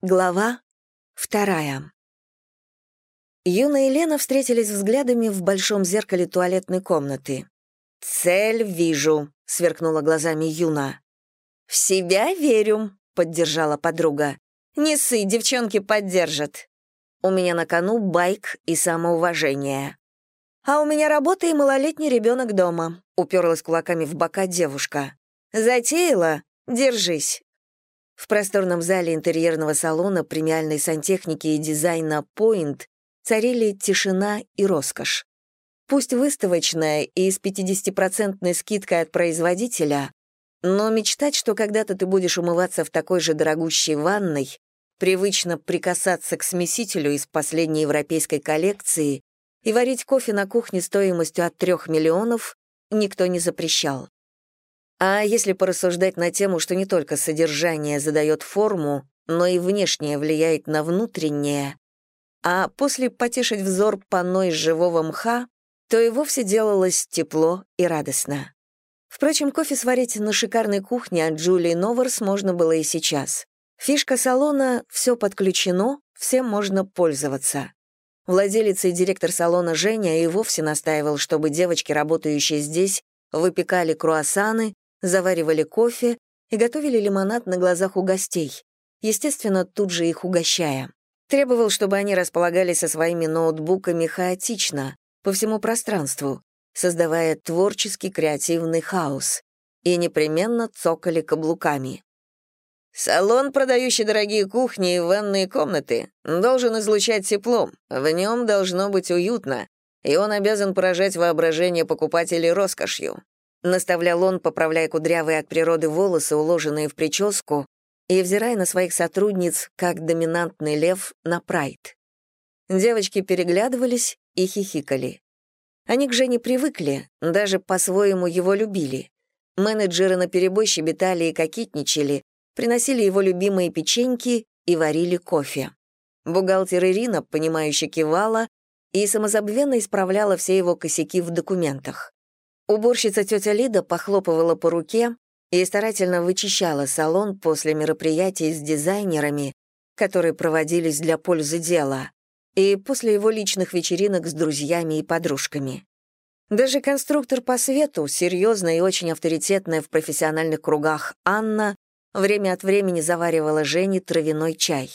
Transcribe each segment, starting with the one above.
Глава вторая. Юна и Лена встретились взглядами в большом зеркале туалетной комнаты. «Цель вижу», — сверкнула глазами Юна. «В себя верю», — поддержала подруга. «Не ссы, девчонки поддержат. У меня на кону байк и самоуважение». «А у меня работа и малолетний ребенок дома», — уперлась кулаками в бока девушка. «Затеяла? Держись, в просторном зале интерьерного салона премиальной сантехники и дизайна Point царили тишина и роскошь. Пусть выставочная и с 50% скидкой от производителя, но мечтать, что когда-то ты будешь умываться в такой же дорогущей ванной, привычно прикасаться к смесителю из последней европейской коллекции и варить кофе на кухне стоимостью от 3 миллионов никто не запрещал. А если порассуждать на тему, что не только содержание задает форму, но и внешнее влияет на внутреннее, а после потешить взор панно из живого мха, то и вовсе делалось тепло и радостно. Впрочем, кофе сварить на шикарной кухне от Джулии Новарс можно было и сейчас. Фишка салона — все подключено, всем можно пользоваться. Владелец и директор салона Женя и вовсе настаивал, чтобы девочки, работающие здесь, выпекали круассаны, заваривали кофе и готовили лимонад на глазах у гостей, естественно, тут же их угощая. Требовал, чтобы они располагали со своими ноутбуками хаотично, по всему пространству, создавая творческий креативный хаос, и непременно цокали каблуками. «Салон, продающий дорогие кухни и ванные комнаты, должен излучать теплом, в нем должно быть уютно, и он обязан поражать воображение покупателей роскошью. — наставлял он, поправляя кудрявые от природы волосы, уложенные в прическу, и взирая на своих сотрудниц, как доминантный лев на прайд. Девочки переглядывались и хихикали. Они к Жене привыкли, даже по-своему его любили. Менеджеры наперебой щебетали и кокетничали, приносили его любимые печеньки и варили кофе. Бухгалтер Ирина, понимающе кивала и самозабвенно исправляла все его косяки в документах. Уборщица тетя Лида похлопывала по руке и старательно вычищала салон после мероприятий с дизайнерами, которые проводились для пользы дела, и после его личных вечеринок с друзьями и подружками. Даже конструктор по свету, серьезная и очень авторитетная в профессиональных кругах Анна, время от времени заваривала Жене травяной чай.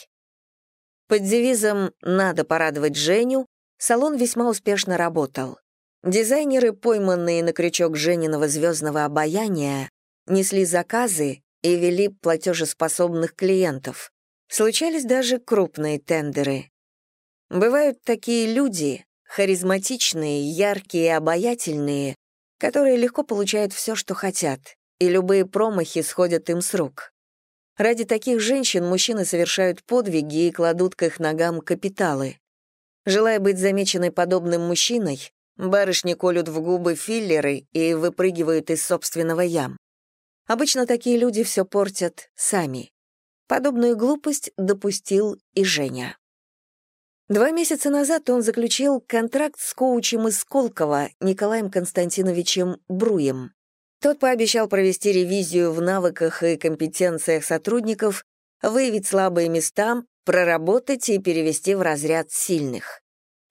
Под девизом «надо порадовать Женю» салон весьма успешно работал. Дизайнеры, пойманные на крючок Жениного звездного обаяния, несли заказы и вели платежеспособных клиентов. Случались даже крупные тендеры. Бывают такие люди, харизматичные, яркие обаятельные, которые легко получают все, что хотят, и любые промахи сходят им с рук. Ради таких женщин мужчины совершают подвиги и кладут к их ногам капиталы. Желая быть замеченной подобным мужчиной, Барышни колют в губы филлеры и выпрыгивают из собственного ям. Обычно такие люди все портят сами. Подобную глупость допустил и Женя. Два месяца назад он заключил контракт с коучем из Сколково Николаем Константиновичем Бруем. Тот пообещал провести ревизию в навыках и компетенциях сотрудников, выявить слабые места, проработать и перевести в разряд сильных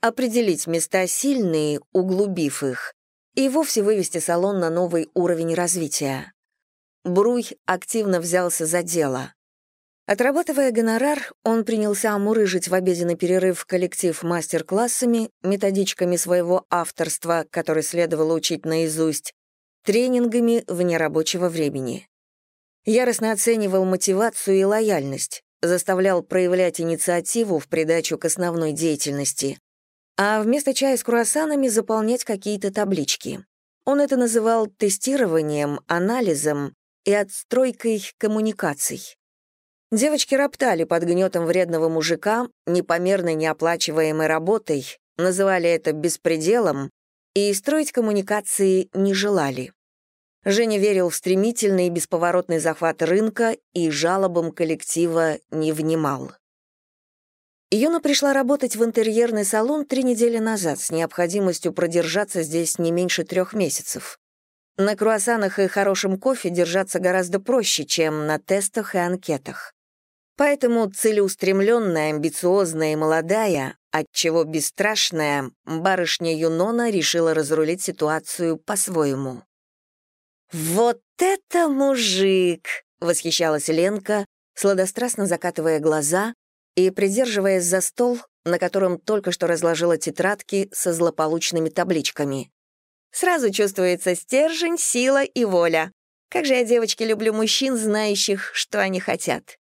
определить места сильные, углубив их, и вовсе вывести салон на новый уровень развития. Бруй активно взялся за дело. Отрабатывая гонорар, он принялся омурыжить в обеденный перерыв коллектив мастер-классами, методичками своего авторства, который следовало учить наизусть, тренингами вне рабочего времени. Яростно оценивал мотивацию и лояльность, заставлял проявлять инициативу в придачу к основной деятельности, а вместо чая с круассанами заполнять какие-то таблички. Он это называл тестированием, анализом и отстройкой коммуникаций. Девочки роптали под гнетом вредного мужика, непомерно неоплачиваемой работой, называли это беспределом и строить коммуникации не желали. Женя верил в стремительный и бесповоротный захват рынка и жалобам коллектива не внимал. Юна пришла работать в интерьерный салон три недели назад с необходимостью продержаться здесь не меньше трех месяцев. На круассанах и хорошем кофе держаться гораздо проще, чем на тестах и анкетах. Поэтому целеустремленная, амбициозная и молодая, отчего бесстрашная, барышня Юнона решила разрулить ситуацию по-своему. «Вот это мужик!» — восхищалась Ленка, сладострастно закатывая глаза и придерживаясь за стол, на котором только что разложила тетрадки со злополучными табличками. «Сразу чувствуется стержень, сила и воля. Как же я, девочки, люблю мужчин, знающих, что они хотят».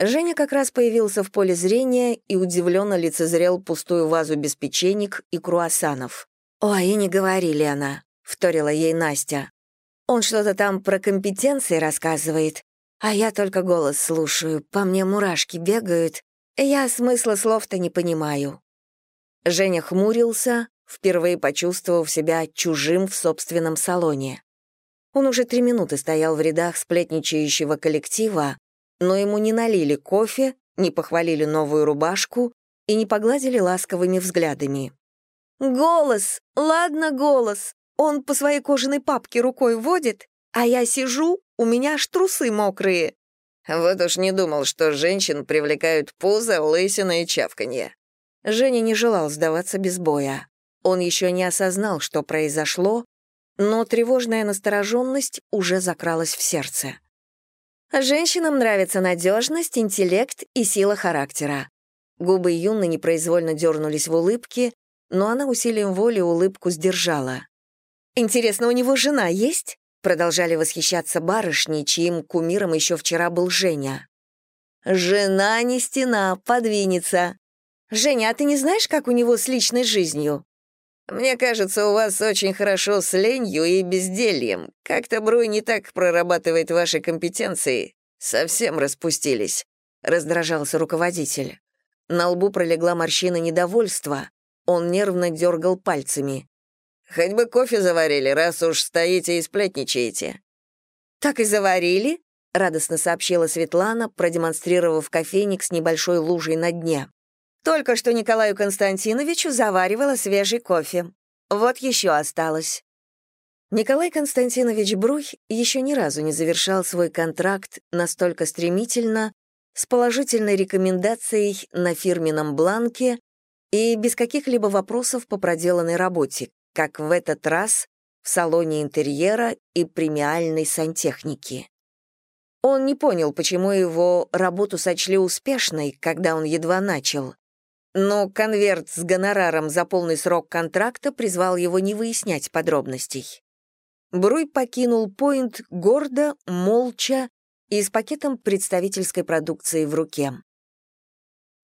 Женя как раз появился в поле зрения и удивленно лицезрел пустую вазу без печенек и круассанов. «Ой, и не говорили она», — вторила ей Настя. «Он что-то там про компетенции рассказывает, а я только голос слушаю, по мне мурашки бегают. Я смысла слов-то не понимаю». Женя хмурился, впервые почувствовав себя чужим в собственном салоне. Он уже три минуты стоял в рядах сплетничающего коллектива, но ему не налили кофе, не похвалили новую рубашку и не погладили ласковыми взглядами. «Голос! Ладно, голос! Он по своей кожаной папке рукой водит, а я сижу, у меня аж трусы мокрые». Вот уж не думал, что женщин привлекают пузо, лысина и чавканье. Женя не желал сдаваться без боя. Он еще не осознал, что произошло, но тревожная настороженность уже закралась в сердце. Женщинам нравится надежность, интеллект и сила характера. Губы Юны непроизвольно дернулись в улыбке, но она усилием воли улыбку сдержала. «Интересно, у него жена есть?» Продолжали восхищаться барышни, чьим кумиром еще вчера был Женя. «Жена не стена, подвинется. Женя, а ты не знаешь, как у него с личной жизнью?» «Мне кажется, у вас очень хорошо с ленью и бездельем. Как-то Бруй не так прорабатывает ваши компетенции. Совсем распустились», — раздражался руководитель. На лбу пролегла морщина недовольства. Он нервно дергал пальцами. «Хоть бы кофе заварили, раз уж стоите и сплетничаете». «Так и заварили?» — радостно сообщила Светлана, продемонстрировав кофейник с небольшой лужей на дне. Только что Николаю Константиновичу заваривала свежий кофе. Вот еще осталось. Николай Константинович Бруй еще ни разу не завершал свой контракт настолько стремительно, с положительной рекомендацией на фирменном бланке и без каких-либо вопросов по проделанной работе, как в этот раз в салоне интерьера и премиальной сантехники. Он не понял, почему его работу сочли успешной, когда он едва начал. Но конверт с гонораром за полный срок контракта призвал его не выяснять подробностей. Бруй покинул Пойнт гордо, молча и с пакетом представительской продукции в руке.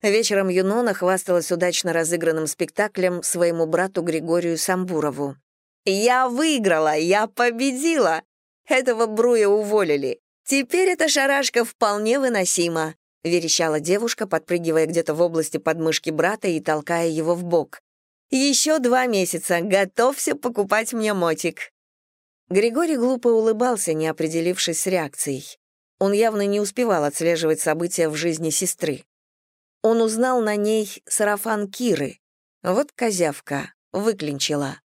Вечером Юнона хвасталась удачно разыгранным спектаклем своему брату Григорию Самбурову. «Я выиграла! Я победила! Этого Бруя уволили. Теперь эта шарашка вполне выносима. — верещала девушка, подпрыгивая где-то в области подмышки брата и толкая его в бок. «Еще два месяца, готовься покупать мне мотик». Григорий глупо улыбался, не определившись с реакцией. Он явно не успевал отслеживать события в жизни сестры. Он узнал на ней сарафан Киры. Вот козявка, выклинчила.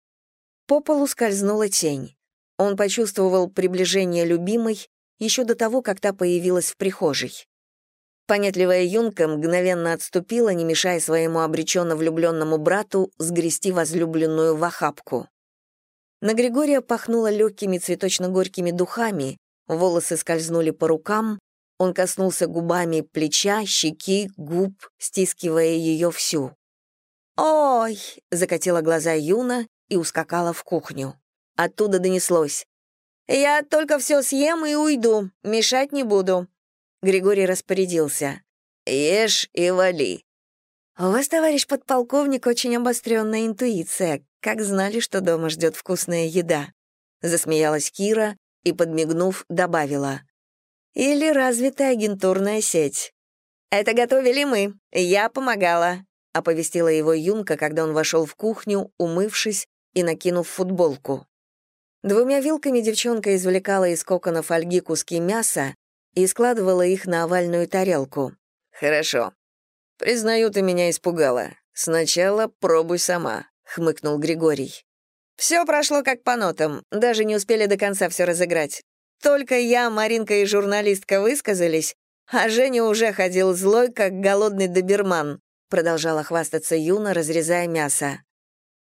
По полу скользнула тень. Он почувствовал приближение любимой еще до того, как та появилась в прихожей. Понятливая юнка мгновенно отступила, не мешая своему обреченно влюбленному брату сгрести возлюбленную в охапку. На Григория пахнуло легкими цветочно-горькими духами, волосы скользнули по рукам, он коснулся губами плеча, щеки, губ, стискивая ее всю. «Ой!» — закатила глаза Юна и ускакала в кухню. Оттуда донеслось. «Я только все съем и уйду, мешать не буду. Григорий распорядился. «Ешь и вали». «У вас, товарищ подполковник, очень обостренная интуиция. Как знали, что дома ждет вкусная еда?» Засмеялась Кира и, подмигнув, добавила. «Или развитая агентурная сеть». «Это готовили мы. Я помогала», — оповестила его Юнка, когда он вошел в кухню, умывшись и накинув футболку. Двумя вилками девчонка извлекала из кокона фольги куски мяса и складывала их на овальную тарелку. «Хорошо. Признаю, ты меня испугала. Сначала пробуй сама», — хмыкнул Григорий. Все прошло как по нотам, даже не успели до конца все разыграть. Только я, Маринка и журналистка высказались, А Женя уже ходил злой, как голодный доберман, продолжала хвастаться Юна, разрезая мясо.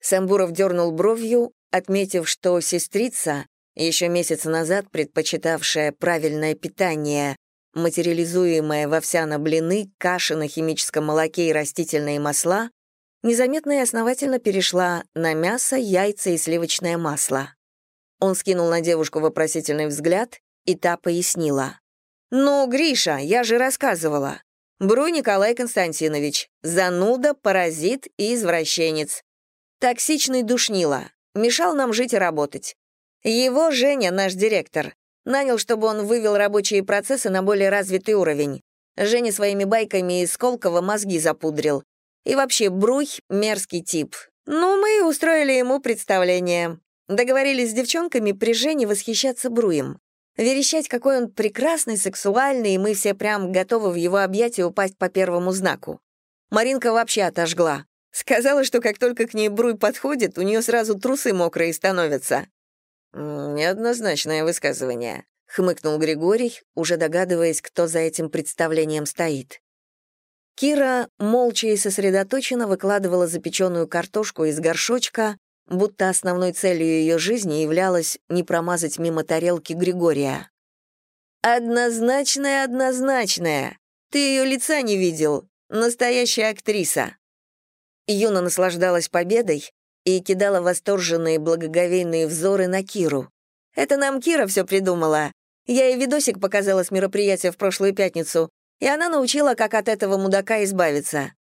Самбуров дернул бровью, отметив, что сестрица, еще месяц назад предпочитавшая правильное питание, материализуемое в овсяно-блины, каши на химическом молоке и растительные масла, незаметно и основательно перешла на мясо, яйца и сливочное масло. Он скинул на девушку вопросительный взгляд, и та пояснила. «Ну, Гриша, я же рассказывала. Бруй Николай Константинович, зануда, паразит и извращенец. Токсичный душнила, мешал нам жить и работать. Его Женя, наш директор, нанял, чтобы он вывел рабочие процессы на более развитый уровень. Женя своими байками из Сколково мозги запудрил. И вообще, Бруй — мерзкий тип. Ну, мы устроили ему представление. Договорились с девчонками при Жене восхищаться Бруем. Верещать, какой он прекрасный, сексуальный, и мы все прям готовы в его объятия упасть по первому знаку. Маринка вообще отожгла. Сказала, что как только к ней Бруй подходит, у нее сразу трусы мокрые становятся. «Неоднозначное высказывание», — хмыкнул Григорий, уже догадываясь, кто за этим представлением стоит. Кира молча и сосредоточенно выкладывала запеченную картошку из горшочка, будто основной целью ее жизни являлось не промазать мимо тарелки Григория. «Однозначная, однозначная. Ты ее лица не видел. Настоящая актриса». Юна наслаждалась победой и кидала восторженные благоговейные взоры на Киру. «Это нам Кира все придумала. Я ей видосик показала с мероприятия в прошлую пятницу, и она научила, как от этого мудака избавиться.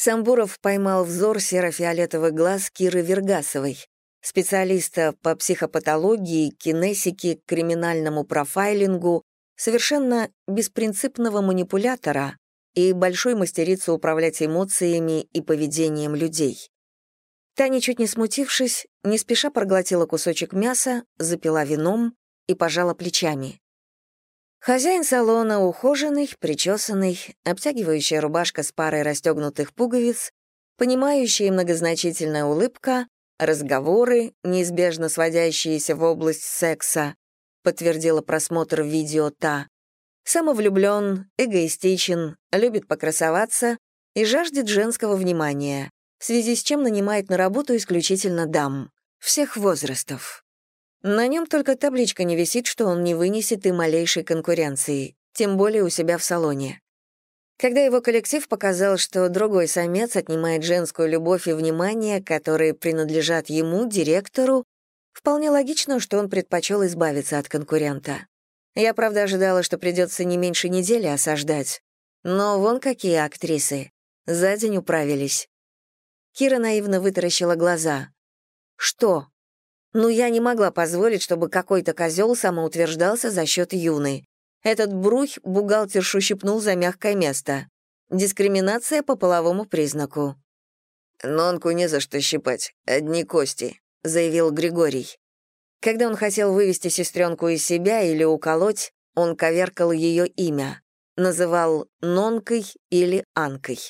Самбуров поймал взор серо-фиолетовых глаз Киры Вергасовой, специалиста по психопатологии, кинесике, криминальному профайлингу, совершенно беспринципного манипулятора и большой мастерицы управлять эмоциями и поведением людей. Таня, чуть не смутившись, не спеша проглотила кусочек мяса, запила вином и пожала плечами. Хозяин салона ухоженный, причесанный, обтягивающая рубашка с парой расстегнутых пуговиц, понимающая и многозначительная улыбка, разговоры, неизбежно сводящиеся в область секса, подтвердила просмотр видео та. Самовлюблен, эгоистичен, любит покрасоваться и жаждет женского внимания, в связи с чем нанимает на работу исключительно дам, всех возрастов. На нем только табличка не висит, что он не вынесет и малейшей конкуренции, тем более у себя в салоне. Когда его коллектив показал, что другой самец отнимает женскую любовь и внимание, которые принадлежат ему, директору, вполне логично, что он предпочел избавиться от конкурента. Я, правда, ожидала, что придется не меньше недели осаждать. Но вон какие актрисы. За день управились. Кира наивно вытаращила глаза. «Что?» Ну, я не могла позволить, чтобы какой-то козел самоутверждался за счет Юны. Этот брух бухгалтершу щипнул за мягкое место. Дискриминация по половому признаку. «Нонку не за что щипать, одни кости», — заявил Григорий. Когда он хотел вывести сестренку из себя или уколоть, он коверкал ее имя, называл Нонкой или Анкой.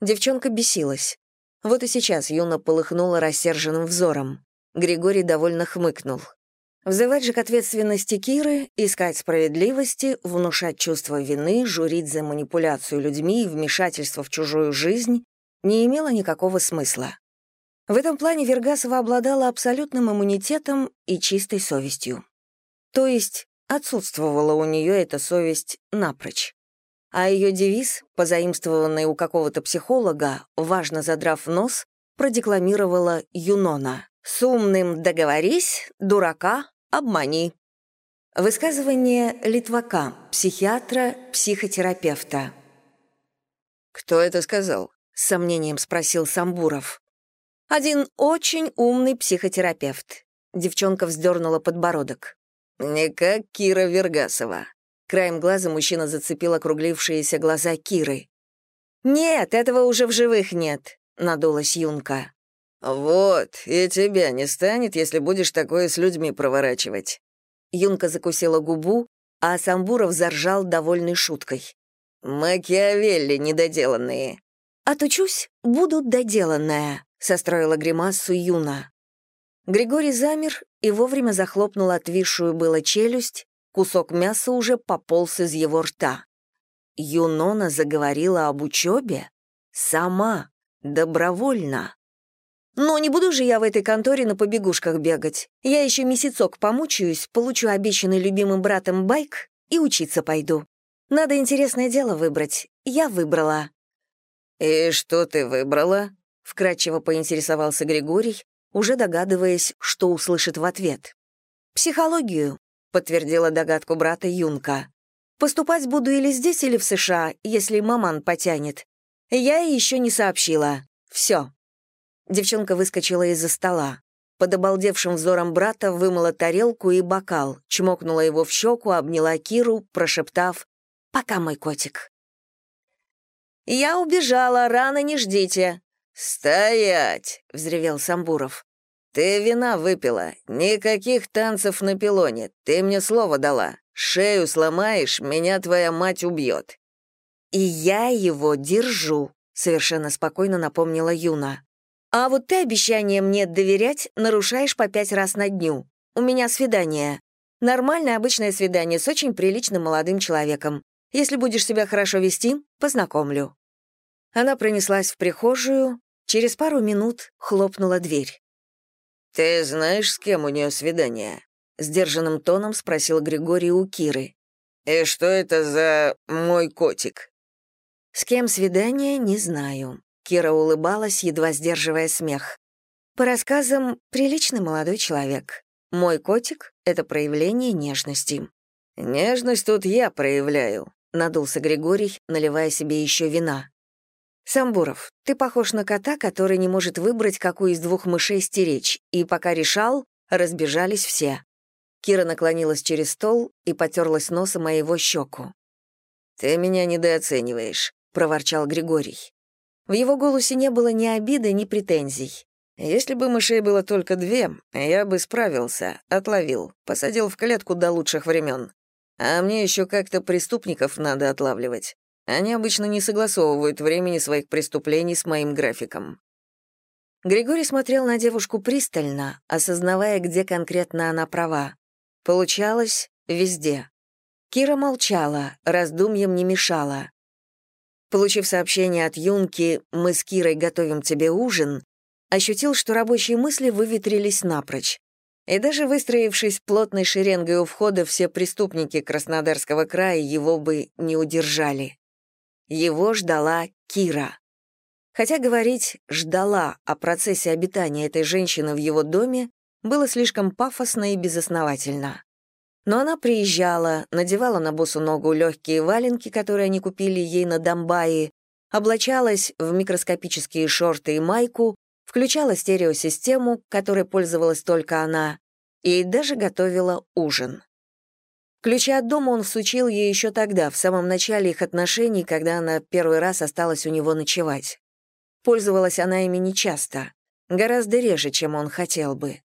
Девчонка бесилась. Вот и сейчас Юна полыхнула рассерженным взором. Григорий довольно хмыкнул. Взывать же к ответственности Киры, искать справедливости, внушать чувство вины, журить за манипуляцию людьми и вмешательство в чужую жизнь не имело никакого смысла. В этом плане Вергасова обладала абсолютным иммунитетом и чистой совестью. То есть отсутствовала у нее эта совесть напрочь. А ее девиз, позаимствованный у какого-то психолога, важно задрав нос, продекламировала Юнона. «С умным договорись, дурака обмани». Высказывание Литвака, психиатра, психотерапевта. «Кто это сказал?» — с сомнением спросил Самбуров. «Один очень умный психотерапевт». Девчонка вздернула подбородок. «Не как Кира Вергасова». Краем глаза мужчина зацепил округлившиеся глаза Киры. «Нет, этого уже в живых нет», — надулась Юнка. «Вот, и тебя не станет, если будешь такое с людьми проворачивать». Юнка закусила губу, а Самбуров заржал довольной шуткой. «Макиавелли недоделанные». «Отучусь, буду доделанная», — состроила гримасу Юна. Григорий замер и вовремя захлопнул отвисшую было челюсть, кусок мяса уже пополз из его рта. Юнона заговорила об учебе? Сама, добровольно. Но не буду же я в этой конторе на побегушках бегать. Я еще месяцок помучаюсь, получу обещанный любимым братом байк и учиться пойду. Надо интересное дело выбрать. Я выбрала. «И что ты выбрала?» — вкратчиво поинтересовался Григорий, уже догадываясь, что услышит в ответ. «Психологию», — подтвердила догадку брата Юнка. «Поступать буду или здесь, или в США, если маман потянет. Я еще не сообщила. Все». Девчонка выскочила из-за стола. Под обалдевшим взором брата вымыла тарелку и бокал, чмокнула его в щеку, обняла Киру, прошептав «Пока, мой котик». «Я убежала, рано не ждите». «Стоять!» — взревел Самбуров. «Ты вина выпила. Никаких танцев на пилоне. Ты мне слово дала. Шею сломаешь, меня твоя мать убьет». «И я его держу», — совершенно спокойно напомнила Юна. А вот ты обещание мне доверять нарушаешь по пять раз на дню. У меня свидание. Нормальное обычное свидание с очень приличным молодым человеком. Если будешь себя хорошо вести, познакомлю». Она пронеслась в прихожую, через пару минут хлопнула дверь. «Ты знаешь, с кем у нее свидание?» — сдержанным тоном спросил Григорий у Киры. «И что это за мой котик?» «С кем свидание, не знаю. Кира улыбалась, едва сдерживая смех. По рассказам, приличный молодой человек. Мой котик — это проявление нежности. «Нежность тут я проявляю», — надулся Григорий, наливая себе еще вина. «Самбуров, ты похож на кота, который не может выбрать, какую из двух мышей стеречь, и пока решал, разбежались все». Кира наклонилась через стол и потерлась носом о его щеку. «Ты меня недооцениваешь», — проворчал Григорий. В его голосе не было ни обиды, ни претензий. «Если бы мышей было только две, я бы справился, отловил, посадил в клетку до лучших времен. А мне еще как-то преступников надо отлавливать. Они обычно не согласовывают времени своих преступлений с моим графиком». Григорий смотрел на девушку пристально, осознавая, где конкретно она права. Получалось везде. Кира молчала, раздумьям не мешала. Получив сообщение от Юнки «Мы с Кирой готовим тебе ужин», ощутил, что рабочие мысли выветрились напрочь. И даже выстроившись плотной шеренгой у входа, все преступники Краснодарского края его бы не удержали. Его ждала Кира. Хотя говорить «ждала» о процессе обитания этой женщины в его доме было слишком пафосно и безосновательно. Но она приезжала, надевала на босу ногу легкие валенки, которые они купили ей на Домбае, облачалась в микроскопические шорты и майку, включала стереосистему, которой пользовалась только она, и даже готовила ужин. Ключи от дома он всучил ей еще тогда, в самом начале их отношений, когда она первый раз осталась у него ночевать. Пользовалась она ими нечасто, гораздо реже, чем он хотел бы.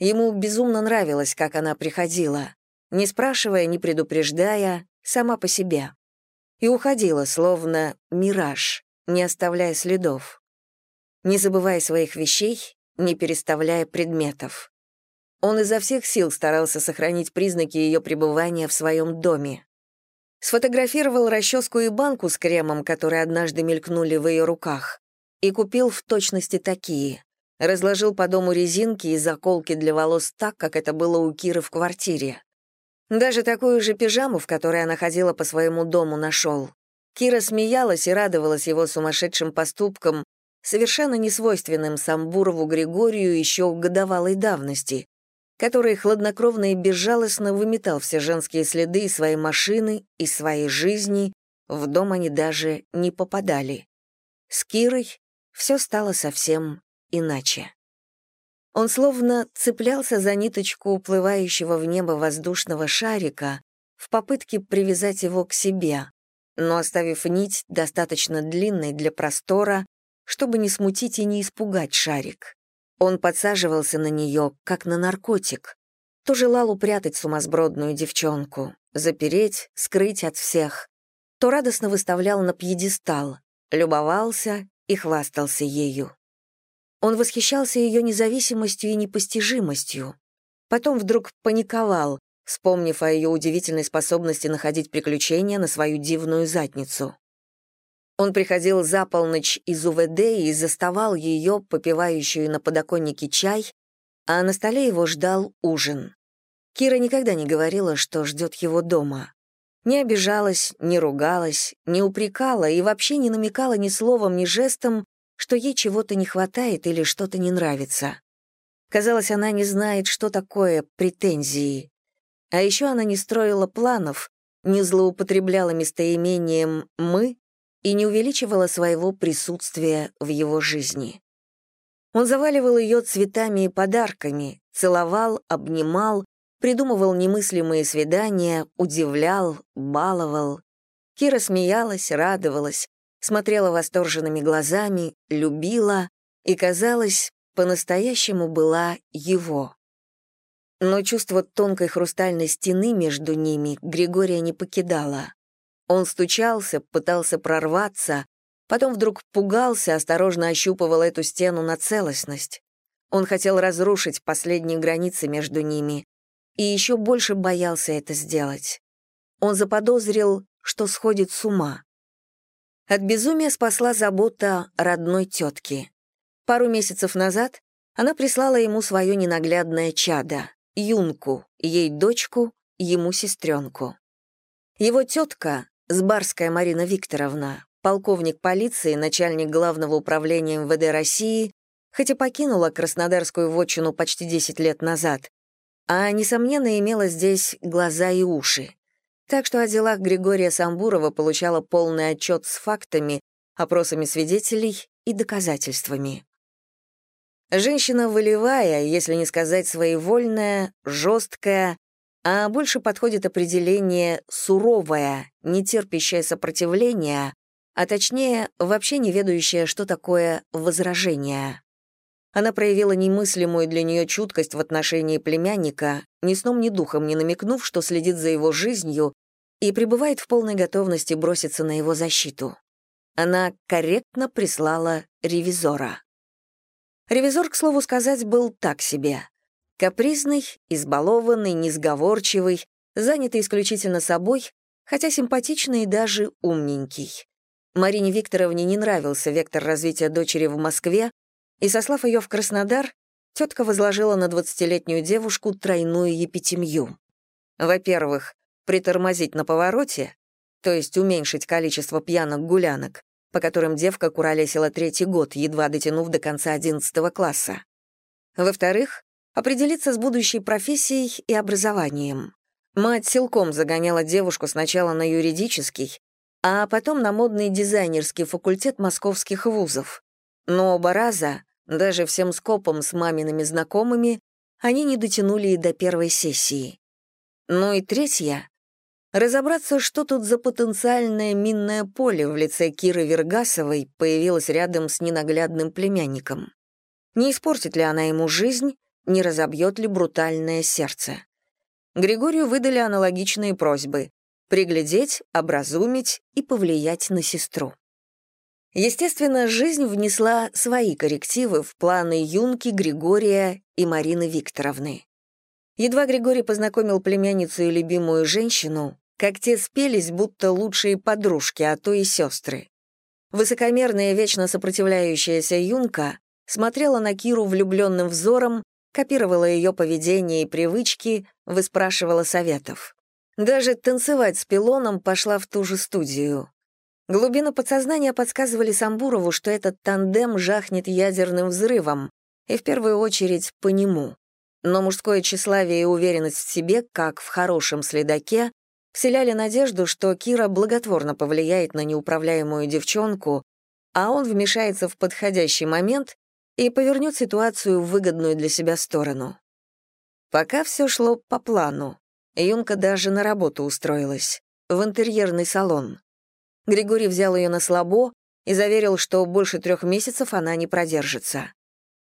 Ему безумно нравилось, как она приходила не спрашивая, не предупреждая, сама по себе. И уходила, словно мираж, не оставляя следов. Не забывая своих вещей, не переставляя предметов. Он изо всех сил старался сохранить признаки ее пребывания в своем доме. Сфотографировал расческу и банку с кремом, которые однажды мелькнули в ее руках, и купил в точности такие. Разложил по дому резинки и заколки для волос так, как это было у Киры в квартире. Даже такую же пижаму, в которой она ходила по своему дому, нашел. Кира смеялась и радовалась его сумасшедшим поступкам, совершенно несвойственным Самбурову Григорию еще годовалой давности, который хладнокровно и безжалостно выметал все женские следы из своей машины, и своей жизни, в дом они даже не попадали. С Кирой все стало совсем иначе. Он словно цеплялся за ниточку уплывающего в небо воздушного шарика в попытке привязать его к себе, но оставив нить достаточно длинной для простора, чтобы не смутить и не испугать шарик. Он подсаживался на нее, как на наркотик, то желал упрятать сумасбродную девчонку, запереть, скрыть от всех, то радостно выставлял на пьедестал, любовался и хвастался ею. Он восхищался ее независимостью и непостижимостью. Потом вдруг паниковал, вспомнив о ее удивительной способности находить приключения на свою дивную задницу. Он приходил за полночь из УВД и заставал ее, попивающую на подоконнике чай, а на столе его ждал ужин. Кира никогда не говорила, что ждет его дома. Не обижалась, не ругалась, не упрекала и вообще не намекала ни словом, ни жестом, что ей чего-то не хватает или что-то не нравится. Казалось, она не знает, что такое претензии. А еще она не строила планов, не злоупотребляла местоимением «мы» и не увеличивала своего присутствия в его жизни. Он заваливал ее цветами и подарками, целовал, обнимал, придумывал немыслимые свидания, удивлял, баловал. Кира смеялась, радовалась, смотрела восторженными глазами, любила и, казалось, по-настоящему была его. Но чувство тонкой хрустальной стены между ними Григория не покидало. Он стучался, пытался прорваться, потом вдруг пугался, осторожно ощупывал эту стену на целостность. Он хотел разрушить последние границы между ними и еще больше боялся это сделать. Он заподозрил, что сходит с ума. От безумия спасла забота родной тетки. Пару месяцев назад она прислала ему свое ненаглядное чадо, Юнку, ей дочку, ему сестренку. Его тетка, Сбарская Марина Викторовна, полковник полиции, начальник главного управления МВД России, хоть и покинула Краснодарскую вотчину почти 10 лет назад, а, несомненно, имела здесь глаза и уши. Так что о делах Григория Самбурова получала полный отчет с фактами, опросами свидетелей и доказательствами. Женщина волевая, если не сказать своевольная, жесткая, а больше подходит определение «суровая», не терпящая сопротивления, а точнее, вообще не ведающая, что такое возражение. Она проявила немыслимую для нее чуткость в отношении племянника, ни сном, ни духом не намекнув, что следит за его жизнью и пребывает в полной готовности броситься на его защиту. Она корректно прислала ревизора. Ревизор, к слову сказать, был так себе. Капризный, избалованный, несговорчивый, занятый исключительно собой, хотя симпатичный и даже умненький. Марине Викторовне не нравился вектор развития дочери в Москве, и, сослав ее в Краснодар, тетка возложила на двадцатилетнюю девушку тройную епитемью. Во-первых, притормозить на повороте, то есть уменьшить количество пьянок-гулянок, по которым девка куролесила третий год, едва дотянув до конца одиннадцатого класса. Во-вторых, определиться с будущей профессией и образованием. Мать силком загоняла девушку сначала на юридический, а потом на модный дизайнерский факультет московских вузов. Но оба раза даже всем скопом с мамиными знакомыми они не дотянули и до первой сессии. Ну и третья — разобраться, что тут за потенциальное минное поле в лице Киры Вергасовой появилось рядом с ненаглядным племянником. Не испортит ли она ему жизнь, не разобьет ли брутальное сердце. Григорию выдали аналогичные просьбы — приглядеть, образумить и повлиять на сестру. Естественно, жизнь внесла свои коррективы в планы Юнки, Григория и Марины Викторовны. Едва Григорий познакомил племянницу и любимую женщину, как те спелись, будто лучшие подружки, а то и сестры. Высокомерная, вечно сопротивляющаяся Юнка смотрела на Киру влюбленным взором, копировала ее поведение и привычки, выспрашивала советов. Даже танцевать с пилоном пошла в ту же студию. Глубина подсознания подсказывали Самбурову, что этот тандем жахнет ядерным взрывом, и в первую очередь по нему. Но мужское тщеславие и уверенность в себе, как в хорошем следаке, вселяли надежду, что Кира благотворно повлияет на неуправляемую девчонку, а он вмешается в подходящий момент и повернет ситуацию в выгодную для себя сторону. Пока все шло по плану. Юнка даже на работу устроилась, в интерьерный салон. Григорий взял ее на слабо и заверил, что больше трех месяцев она не продержится.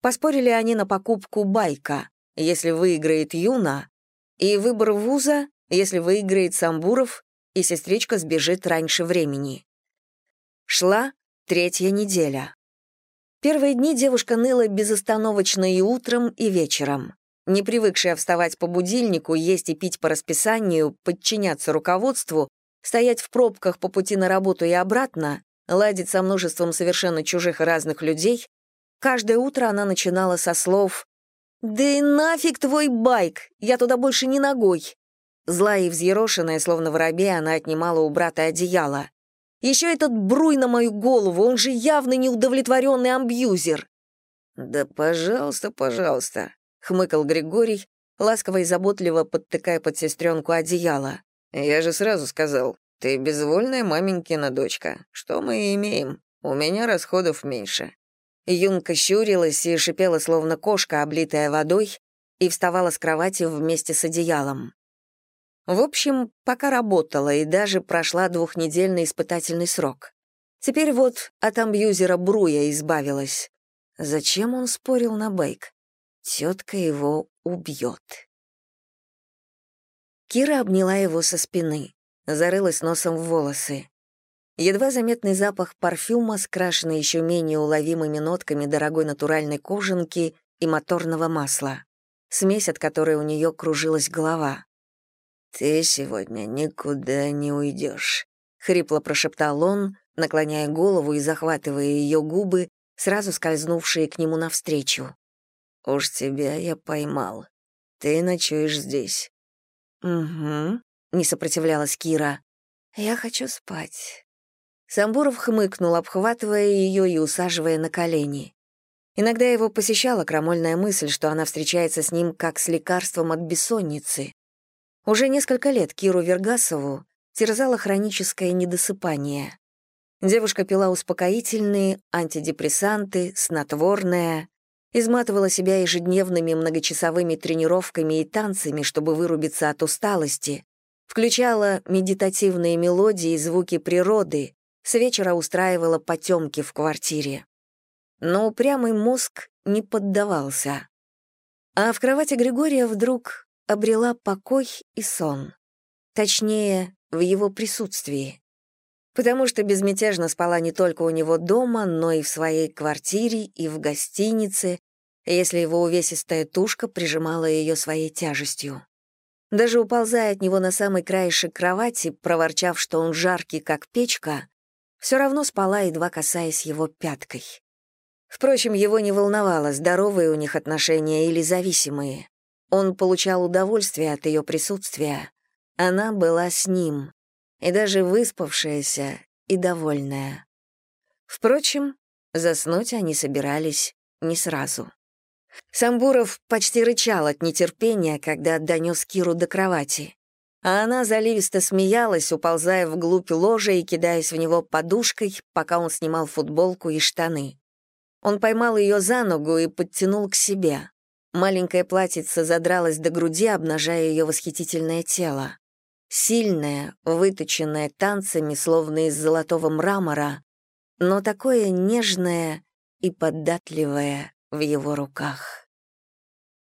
Поспорили они на покупку байка, если выиграет Юна, и выбор вуза, если выиграет Самбуров, и сестричка сбежит раньше времени. Шла третья неделя. Первые дни девушка ныла безостановочно и утром, и вечером. не привыкшая вставать по будильнику, есть и пить по расписанию, подчиняться руководству, стоять в пробках по пути на работу и обратно, ладить со множеством совершенно чужих и разных людей, каждое утро она начинала со слов «Да и нафиг твой байк! Я туда больше не ногой!» Злая и взъерошенная, словно воробей, она отнимала у брата одеяло. «Еще этот бруй на мою голову, он же явно неудовлетворенный амбьюзер!» «Да пожалуйста, пожалуйста», — хмыкал Григорий, ласково и заботливо подтыкая под сестренку одеяло. «Я же сразу сказал, ты безвольная маменькина дочка. Что мы имеем? У меня расходов меньше». Юнка щурилась и шипела, словно кошка, облитая водой, и вставала с кровати вместе с одеялом. В общем, пока работала и даже прошла двухнедельный испытательный срок. Теперь вот от амбьюзера Бруя избавилась. Зачем он спорил на Бейк? Тетка его убьет. Кира обняла его со спины, зарылась носом в волосы. Едва заметный запах парфюма, скрашенный еще менее уловимыми нотками дорогой натуральной кожанки и моторного масла. Смесь, от которой у нее кружилась голова. «Ты сегодня никуда не уйдешь», — хрипло прошептал он, наклоняя голову и захватывая ее губы, сразу скользнувшие к нему навстречу. «Уж тебя я поймал. Ты ночуешь здесь». «Угу», — не сопротивлялась Кира. «Я хочу спать». Самбуров хмыкнул, обхватывая ее и усаживая на колени. Иногда его посещала крамольная мысль, что она встречается с ним как с лекарством от бессонницы. Уже несколько лет Киру Вергасову терзало хроническое недосыпание. Девушка пила успокоительные, антидепрессанты, снотворное, изматывала себя ежедневными многочасовыми тренировками и танцами, чтобы вырубиться от усталости, включала медитативные мелодии и звуки природы, с вечера устраивала потемки в квартире. Но упрямый мозг не поддавался. А в кровати Григория вдруг обрела покой и сон. Точнее, в его присутствии. Потому что безмятежно спала не только у него дома, но и в своей квартире, и в гостинице, если его увесистая тушка прижимала ее своей тяжестью. Даже уползая от него на самый краешек кровати, проворчав, что он жаркий, как печка, все равно спала, едва касаясь его пяткой. Впрочем, его не волновало, здоровые у них отношения или зависимые. Он получал удовольствие от ее присутствия. Она была с ним, и даже выспавшаяся и довольная. Впрочем, заснуть они собирались не сразу. Самбуров почти рычал от нетерпения, когда донес Киру до кровати а она заливисто смеялась, уползая вглубь ложа и кидаясь в него подушкой, пока он снимал футболку и штаны. Он поймал ее за ногу и подтянул к себе. Маленькое платьице задралось до груди, обнажая ее восхитительное тело. Сильное, выточенное танцами, словно из золотого мрамора, но такое нежное и податливое в его руках.